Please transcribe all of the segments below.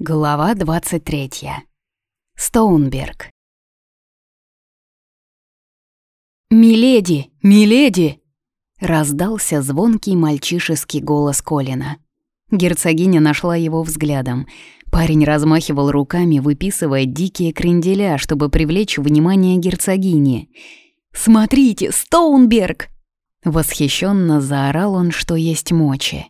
Глава 23. Стоунберг. «Миледи! Миледи!» — раздался звонкий мальчишеский голос Колина. Герцогиня нашла его взглядом. Парень размахивал руками, выписывая дикие кренделя, чтобы привлечь внимание герцогини. «Смотрите, Стоунберг!» Восхищенно заорал он, что есть мочи.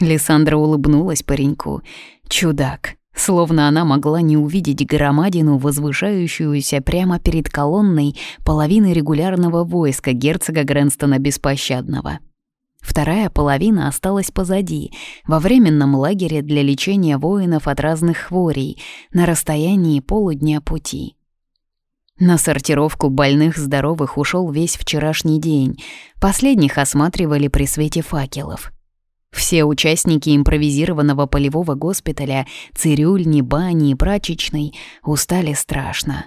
Лиссандра улыбнулась пареньку. Чудак. Словно она могла не увидеть громадину, возвышающуюся прямо перед колонной половины регулярного войска герцога Грэнстона Беспощадного. Вторая половина осталась позади, во временном лагере для лечения воинов от разных хворей, на расстоянии полудня пути. На сортировку больных-здоровых ушел весь вчерашний день. Последних осматривали при свете факелов. Все участники импровизированного полевого госпиталя, цирюльни, бани и прачечной устали страшно.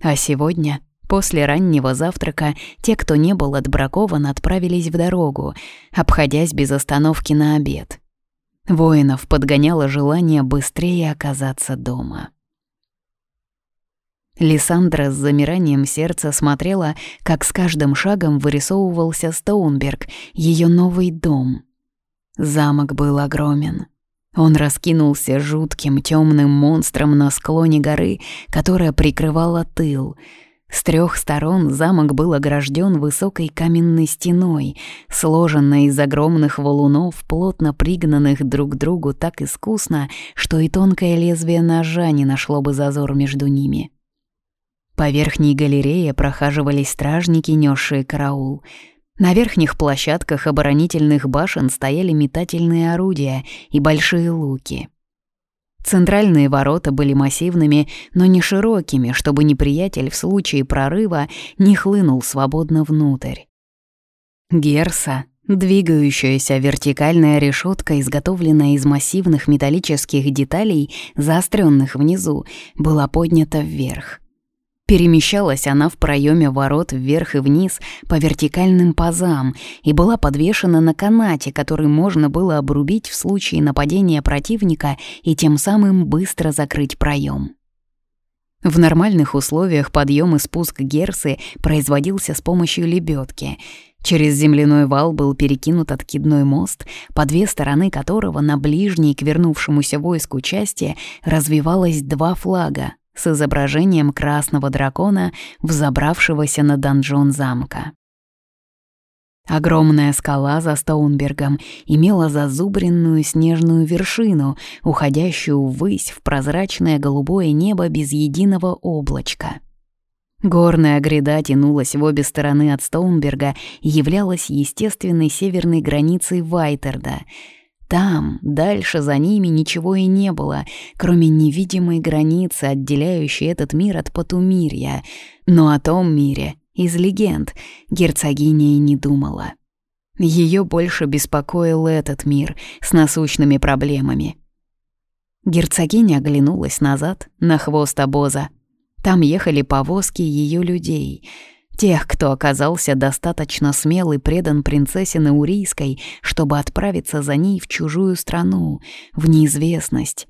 А сегодня, после раннего завтрака, те, кто не был отбракован, отправились в дорогу, обходясь без остановки на обед. Воинов подгоняло желание быстрее оказаться дома. Лиссандра с замиранием сердца смотрела, как с каждым шагом вырисовывался Стоунберг, ее новый дом — Замок был огромен. Он раскинулся жутким темным монстром на склоне горы, которая прикрывала тыл. С трех сторон замок был огражден высокой каменной стеной, сложенной из огромных валунов, плотно пригнанных друг к другу так искусно, что и тонкое лезвие ножа не нашло бы зазор между ними. По верхней галерее прохаживались стражники, несшие караул — на верхних площадках оборонительных башен стояли метательные орудия и большие луки. Центральные ворота были массивными, но не широкими, чтобы неприятель в случае прорыва не хлынул свободно внутрь. Герса, двигающаяся вертикальная решетка, изготовленная из массивных металлических деталей, заостренных внизу, была поднята вверх. Перемещалась она в проеме ворот вверх и вниз по вертикальным пазам и была подвешена на канате, который можно было обрубить в случае нападения противника и тем самым быстро закрыть проем. В нормальных условиях подъем и спуск Герсы производился с помощью лебедки. Через земляной вал был перекинут откидной мост, по две стороны которого на ближней к вернувшемуся войску части развивалось два флага с изображением красного дракона, взобравшегося на донжон замка. Огромная скала за Стоунбергом имела зазубренную снежную вершину, уходящую ввысь в прозрачное голубое небо без единого облачка. Горная гряда тянулась в обе стороны от Стоунберга и являлась естественной северной границей Вайтерда — там, дальше за ними ничего и не было, кроме невидимой границы, отделяющей этот мир от Потумирья. Но о том мире, из легенд, герцогиня и не думала. Ее больше беспокоил этот мир с насущными проблемами. Герцогиня оглянулась назад, на хвост обоза. Там ехали повозки ее людей — Тех, кто оказался достаточно смел и предан принцессе Наурийской, чтобы отправиться за ней в чужую страну, в неизвестность.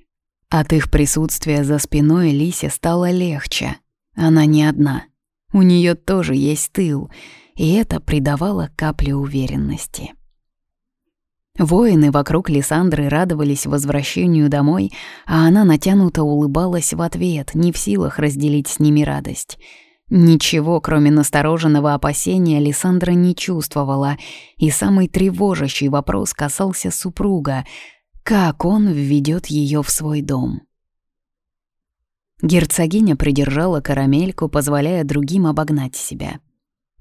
От их присутствия за спиной Лисе стало легче. Она не одна. У нее тоже есть тыл, и это придавало капле уверенности. Воины вокруг Лиссандры радовались возвращению домой, а она натянуто улыбалась в ответ, не в силах разделить с ними радость — Ничего, кроме настороженного опасения, Лиссандра не чувствовала, и самый тревожащий вопрос касался супруга. Как он введет ее в свой дом? Герцогиня придержала карамельку, позволяя другим обогнать себя.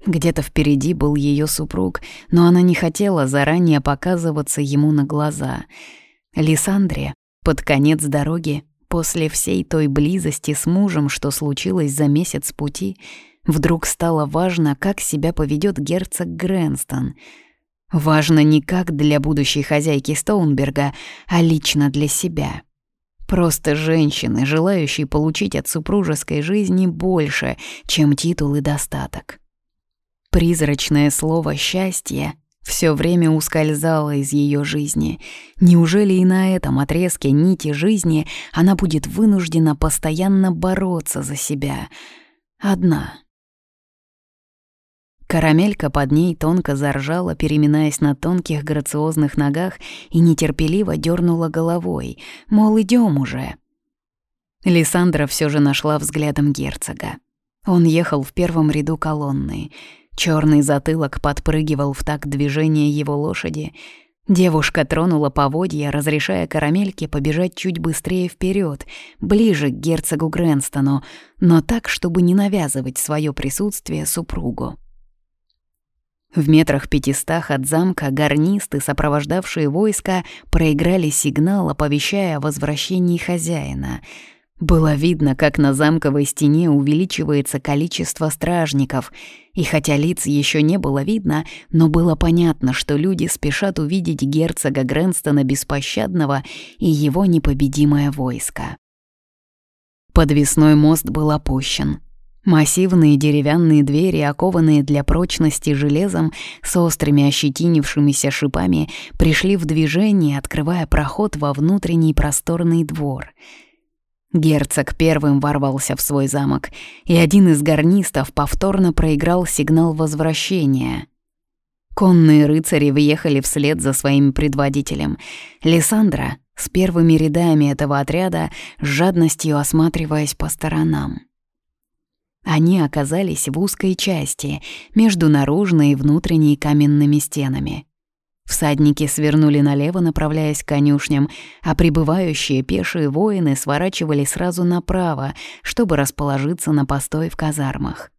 Где-то впереди был ее супруг, но она не хотела заранее показываться ему на глаза. Лиссандре под конец дороги После всей той близости с мужем, что случилось за месяц пути, вдруг стало важно, как себя поведет герцог Грэнстон. Важно не как для будущей хозяйки Стоунберга, а лично для себя. Просто женщины, желающие получить от супружеской жизни больше, чем титул и достаток. Призрачное слово «счастье» все время ускользала из ее жизни. Неужели и на этом отрезке нити жизни она будет вынуждена постоянно бороться за себя? Одна. Карамелька под ней тонко заржала, переминаясь на тонких грациозных ногах и нетерпеливо дернула головой, мол, идем уже. Лиссандра все же нашла взглядом герцога. Он ехал в первом ряду колонны — Черный затылок подпрыгивал в такт движения его лошади. Девушка тронула поводья, разрешая карамельке побежать чуть быстрее вперед, ближе к герцогу Грэнстону, но так, чтобы не навязывать свое присутствие супругу. В метрах пятистах от замка гарнисты, сопровождавшие войска, проиграли сигнал, оповещая о возвращении хозяина — было видно, как на замковой стене увеличивается количество стражников, и хотя лиц еще не было видно, но было понятно, что люди спешат увидеть герцога Грэнстона Беспощадного и его непобедимое войско. Подвесной мост был опущен. Массивные деревянные двери, окованные для прочности железом, с острыми ощетинившимися шипами, пришли в движение, открывая проход во внутренний просторный двор — Герцог первым ворвался в свой замок, и один из гарнистов повторно проиграл сигнал возвращения. Конные рыцари въехали вслед за своим предводителем. Лиссандра с первыми рядами этого отряда, с жадностью осматриваясь по сторонам. Они оказались в узкой части, между наружной и внутренней каменными стенами. Всадники свернули налево, направляясь к конюшням, а прибывающие пешие воины сворачивали сразу направо, чтобы расположиться на постой в казармах.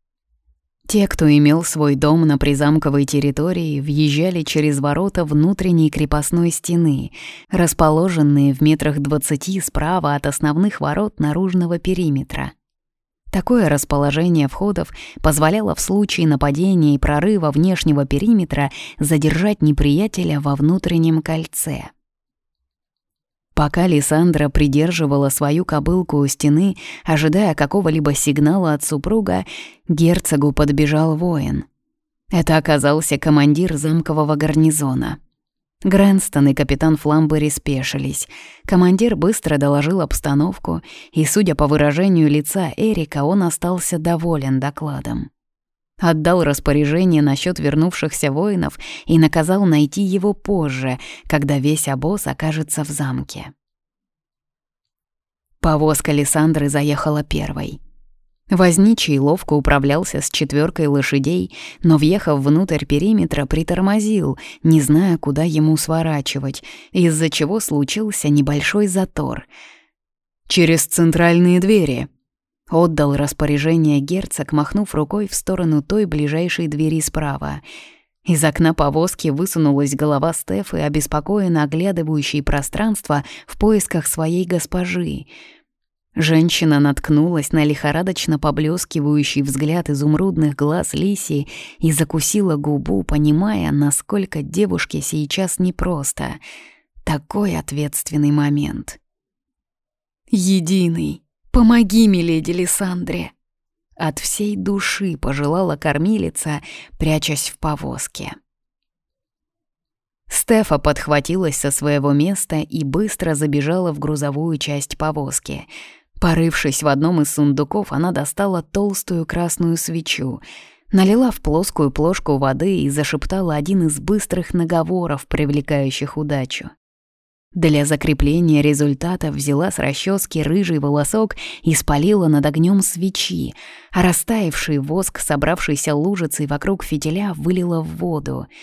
Те, кто имел свой дом на призамковой территории, въезжали через ворота внутренней крепостной стены, расположенные в метрах двадцати справа от основных ворот наружного периметра — Такое расположение входов позволяло в случае нападения и прорыва внешнего периметра задержать неприятеля во внутреннем кольце. Пока Лиссандра придерживала свою кобылку у стены, ожидая какого-либо сигнала от супруга, герцогу подбежал воин. Это оказался командир замкового гарнизона — Грэнстон и капитан Фламбери спешились. Командир быстро доложил обстановку, и, судя по выражению лица Эрика, он остался доволен докладом. Отдал распоряжение насчет вернувшихся воинов и наказал найти его позже, когда весь обоз окажется в замке. Повозка Лиссандры заехала первой — Возничий ловко управлялся с четверкой лошадей, но, въехав внутрь периметра, притормозил, не зная, куда ему сворачивать, из-за чего случился небольшой затор. «Через центральные двери», — отдал распоряжение герцог, махнув рукой в сторону той ближайшей двери справа. Из окна повозки высунулась голова Стефы, обеспокоенно оглядывающей пространство в поисках своей госпожи — Женщина наткнулась на лихорадочно поблескивающий взгляд изумрудных глаз Лиси и закусила губу, понимая, насколько девушке сейчас непросто. Такой ответственный момент. «Единый, помоги, миледи Лиссандре!» От всей души пожелала кормилица, прячась в повозке. Стефа подхватилась со своего места и быстро забежала в грузовую часть повозки — Порывшись в одном из сундуков, она достала толстую красную свечу, налила в плоскую плошку воды и зашептала один из быстрых наговоров, привлекающих удачу. Для закрепления результата взяла с расчески рыжий волосок и спалила над огнем свечи, а растаявший воск, собравшийся лужицей вокруг фитиля, вылила в воду —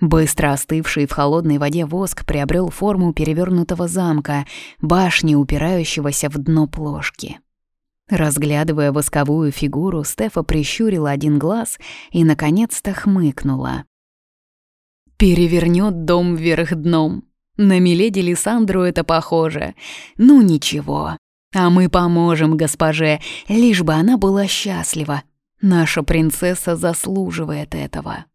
Быстро остывший в холодной воде воск приобрел форму перевернутого замка, башни, упирающегося в дно плошки. Разглядывая восковую фигуру, Стефа прищурила один глаз и, наконец-то, хмыкнула. «Перевернет дом вверх дном. На миледи Лиссандру это похоже. Ну ничего, а мы поможем госпоже, лишь бы она была счастлива. Наша принцесса заслуживает этого».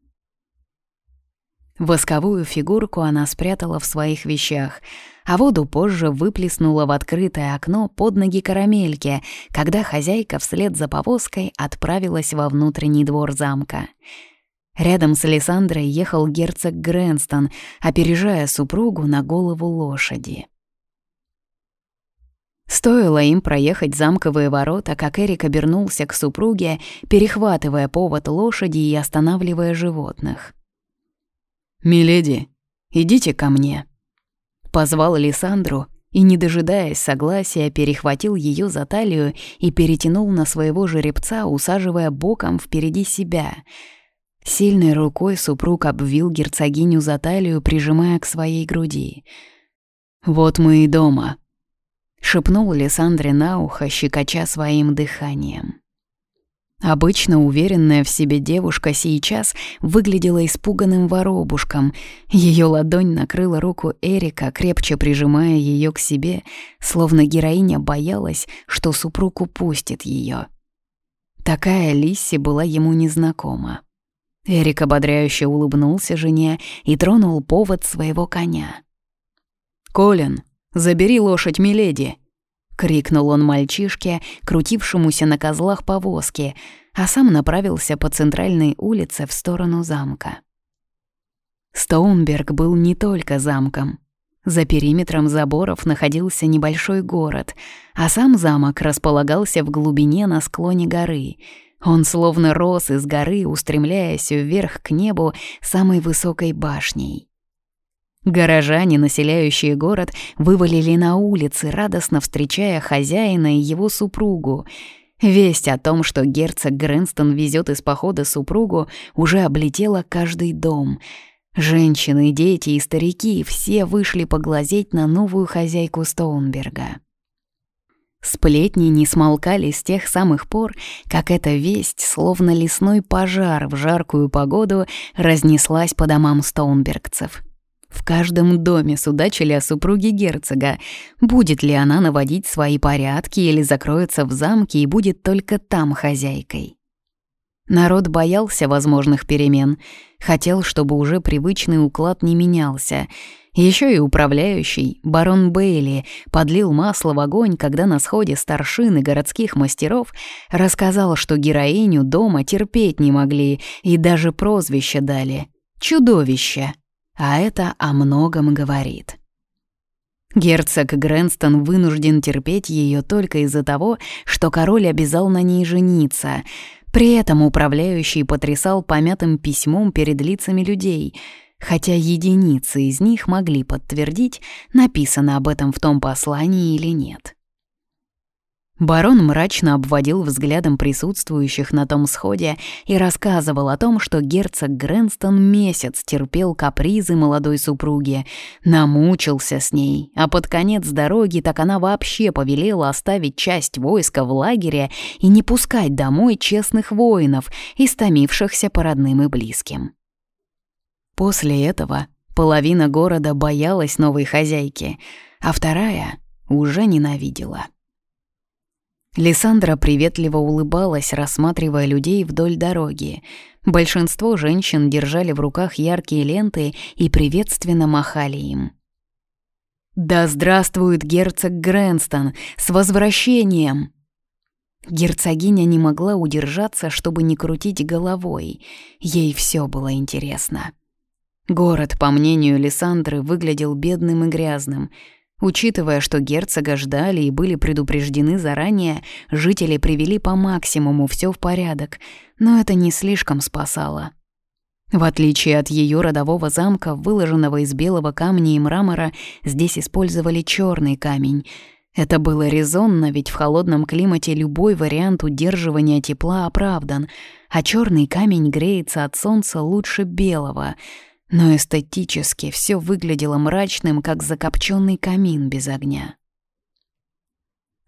Восковую фигурку она спрятала в своих вещах, а воду позже выплеснула в открытое окно под ноги карамельки, когда хозяйка вслед за повозкой отправилась во внутренний двор замка. Рядом с Александрой ехал герцог Грэнстон, опережая супругу на голову лошади. Стоило им проехать замковые ворота, как Эрик обернулся к супруге, перехватывая повод лошади и останавливая животных. «Миледи, идите ко мне», — позвал Лиссандру и, не дожидаясь согласия, перехватил ее за талию и перетянул на своего жеребца, усаживая боком впереди себя. Сильной рукой супруг обвил герцогиню за талию, прижимая к своей груди. «Вот мы и дома», — шепнул Лиссандре на ухо, щекоча своим дыханием. Обычно уверенная в себе девушка сейчас выглядела испуганным воробушком. Ее ладонь накрыла руку Эрика, крепче прижимая ее к себе, словно героиня боялась, что супруг упустит ее. Такая Лисси была ему незнакома. Эрик ободряюще улыбнулся жене и тронул повод своего коня. «Колин, забери лошадь Миледи!» — крикнул он мальчишке, крутившемуся на козлах повозки, а сам направился по центральной улице в сторону замка. Стоунберг был не только замком. За периметром заборов находился небольшой город, а сам замок располагался в глубине на склоне горы. Он словно рос из горы, устремляясь вверх к небу самой высокой башней. Горожане, населяющие город, вывалили на улицы, радостно встречая хозяина и его супругу. Весть о том, что герцог Грэнстон везет из похода супругу, уже облетела каждый дом. Женщины, дети и старики все вышли поглазеть на новую хозяйку Стоунберга. Сплетни не смолкали с тех самых пор, как эта весть, словно лесной пожар в жаркую погоду, разнеслась по домам стоунбергцев. В каждом доме судачили о супруге герцога. Будет ли она наводить свои порядки или закроется в замке и будет только там хозяйкой? Народ боялся возможных перемен, хотел, чтобы уже привычный уклад не менялся. Еще и управляющий, барон Бейли, подлил масло в огонь, когда на сходе старшин и городских мастеров рассказал, что героиню дома терпеть не могли и даже прозвище дали — «Чудовище» а это о многом говорит. Герцог Грэнстон вынужден терпеть ее только из-за того, что король обязал на ней жениться. При этом управляющий потрясал помятым письмом перед лицами людей, хотя единицы из них могли подтвердить, написано об этом в том послании или нет. Барон мрачно обводил взглядом присутствующих на том сходе и рассказывал о том, что герцог Грэнстон месяц терпел капризы молодой супруги, намучился с ней, а под конец дороги так она вообще повелела оставить часть войска в лагере и не пускать домой честных воинов, истомившихся по родным и близким. После этого половина города боялась новой хозяйки, а вторая уже ненавидела. Лиссандра приветливо улыбалась, рассматривая людей вдоль дороги. Большинство женщин держали в руках яркие ленты и приветственно махали им. «Да здравствует герцог Грэнстон! С возвращением!» Герцогиня не могла удержаться, чтобы не крутить головой. Ей все было интересно. Город, по мнению Лиссандры, выглядел бедным и грязным — Учитывая, что герцога ждали и были предупреждены заранее, жители привели по максимуму все в порядок, но это не слишком спасало. В отличие от ее родового замка, выложенного из белого камня и мрамора, здесь использовали черный камень. Это было резонно, ведь в холодном климате любой вариант удерживания тепла оправдан, а черный камень греется от солнца лучше белого — но эстетически все выглядело мрачным, как закопченный камин без огня.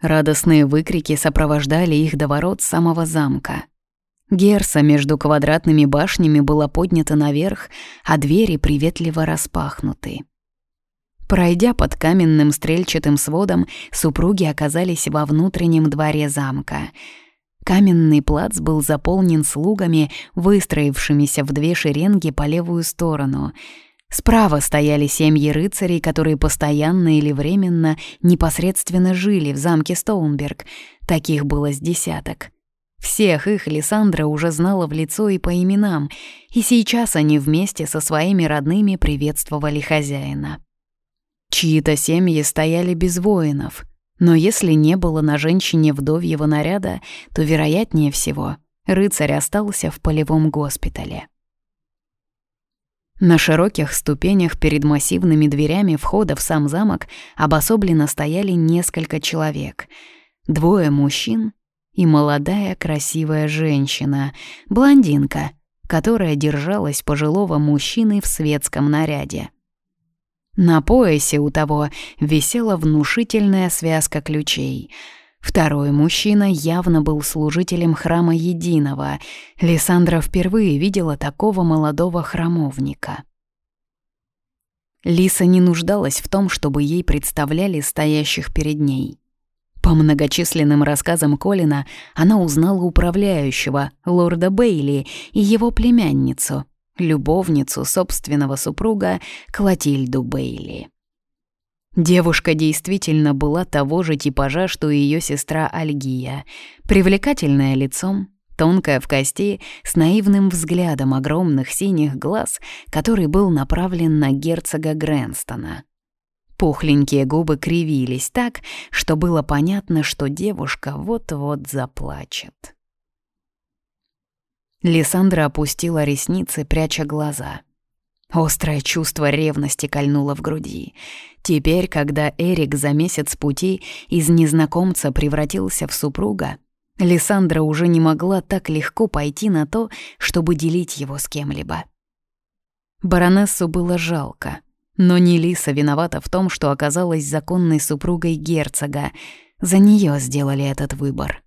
Радостные выкрики сопровождали их до ворот самого замка. Герса между квадратными башнями была поднята наверх, а двери приветливо распахнуты. Пройдя под каменным стрельчатым сводом, супруги оказались во внутреннем дворе замка — Каменный плац был заполнен слугами, выстроившимися в две шеренги по левую сторону. Справа стояли семьи рыцарей, которые постоянно или временно непосредственно жили в замке Стоунберг. Таких было с десяток. Всех их Лиссандра уже знала в лицо и по именам, и сейчас они вместе со своими родными приветствовали хозяина. Чьи-то семьи стояли без воинов, но если не было на женщине вдовьего наряда, то, вероятнее всего, рыцарь остался в полевом госпитале. На широких ступенях перед массивными дверями входа в сам замок обособленно стояли несколько человек. Двое мужчин и молодая красивая женщина, блондинка, которая держалась пожилого мужчины в светском наряде. На поясе у того висела внушительная связка ключей. Второй мужчина явно был служителем храма Единого. Лиссандра впервые видела такого молодого храмовника. Лиса не нуждалась в том, чтобы ей представляли стоящих перед ней. По многочисленным рассказам Колина она узнала управляющего, лорда Бейли, и его племянницу, любовницу собственного супруга Клотильду Бейли. Девушка действительно была того же типажа, что и ее сестра Альгия, привлекательная лицом, тонкая в кости, с наивным взглядом огромных синих глаз, который был направлен на герцога Грэнстона. Пухленькие губы кривились так, что было понятно, что девушка вот-вот заплачет. Лиссандра опустила ресницы, пряча глаза. Острое чувство ревности кольнуло в груди. Теперь, когда Эрик за месяц пути из незнакомца превратился в супруга, Лиссандра уже не могла так легко пойти на то, чтобы делить его с кем-либо. Баронессу было жалко. Но не Лиса виновата в том, что оказалась законной супругой герцога. За нее сделали этот выбор.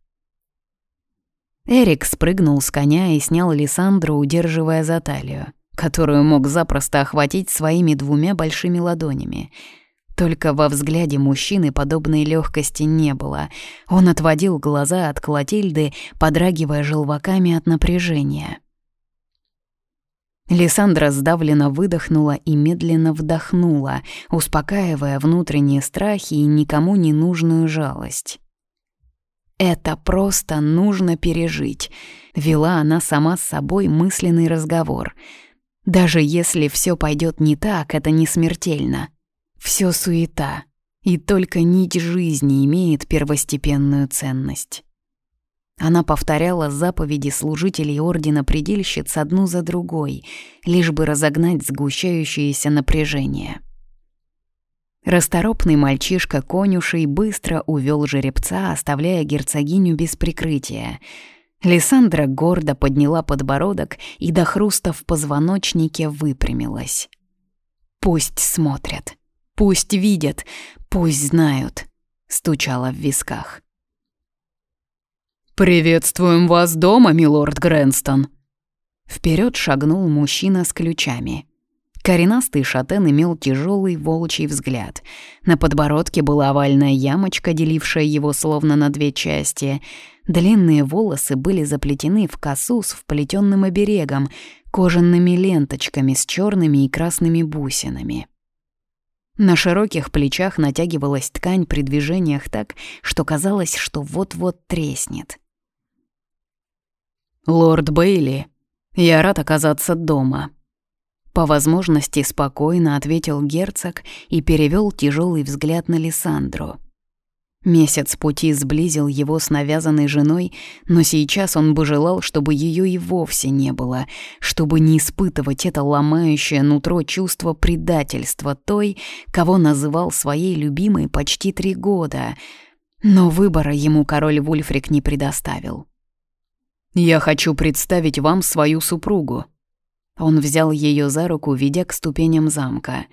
Эрик спрыгнул с коня и снял Лиссандру, удерживая за талию, которую мог запросто охватить своими двумя большими ладонями. Только во взгляде мужчины подобной легкости не было. Он отводил глаза от Клотильды, подрагивая желваками от напряжения. Лиссандра сдавленно выдохнула и медленно вдохнула, успокаивая внутренние страхи и никому не нужную жалость. «Это просто нужно пережить», — вела она сама с собой мысленный разговор. «Даже если все пойдет не так, это не смертельно. Все суета, и только нить жизни имеет первостепенную ценность». Она повторяла заповеди служителей Ордена Предельщиц одну за другой, лишь бы разогнать сгущающееся напряжение. Расторопный мальчишка конюшей быстро увел жеребца, оставляя герцогиню без прикрытия. Лиссандра гордо подняла подбородок и до хруста в позвоночнике выпрямилась. «Пусть смотрят, пусть видят, пусть знают», — стучала в висках. «Приветствуем вас дома, милорд Грэнстон!» Вперед шагнул мужчина с ключами. Коренастый шатен имел тяжелый волчий взгляд. На подбородке была овальная ямочка, делившая его словно на две части. Длинные волосы были заплетены в косу с вплетенным оберегом, кожаными ленточками с черными и красными бусинами. На широких плечах натягивалась ткань при движениях так, что казалось, что вот-вот треснет. «Лорд Бейли, я рад оказаться дома», по возможности спокойно ответил герцог и перевел тяжелый взгляд на Лиссандру. Месяц пути сблизил его с навязанной женой, но сейчас он бы желал, чтобы ее и вовсе не было, чтобы не испытывать это ломающее нутро чувство предательства той, кого называл своей любимой почти три года. Но выбора ему король Вульфрик не предоставил. «Я хочу представить вам свою супругу». Он взял ее за руку, ведя к ступеням замка.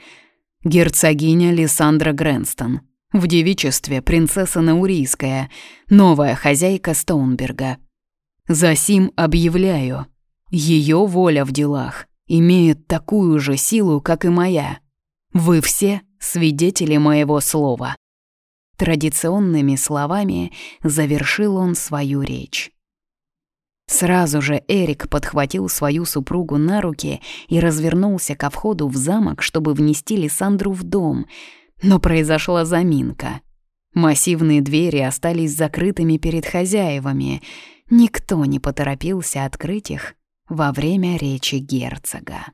«Герцогиня Лиссандра Грэнстон. В девичестве принцесса Наурийская, новая хозяйка Стоунберга. Засим объявляю, ее воля в делах имеет такую же силу, как и моя. Вы все свидетели моего слова». Традиционными словами завершил он свою речь. Сразу же Эрик подхватил свою супругу на руки и развернулся ко входу в замок, чтобы внести Лиссандру в дом. Но произошла заминка. Массивные двери остались закрытыми перед хозяевами. Никто не поторопился открыть их во время речи герцога.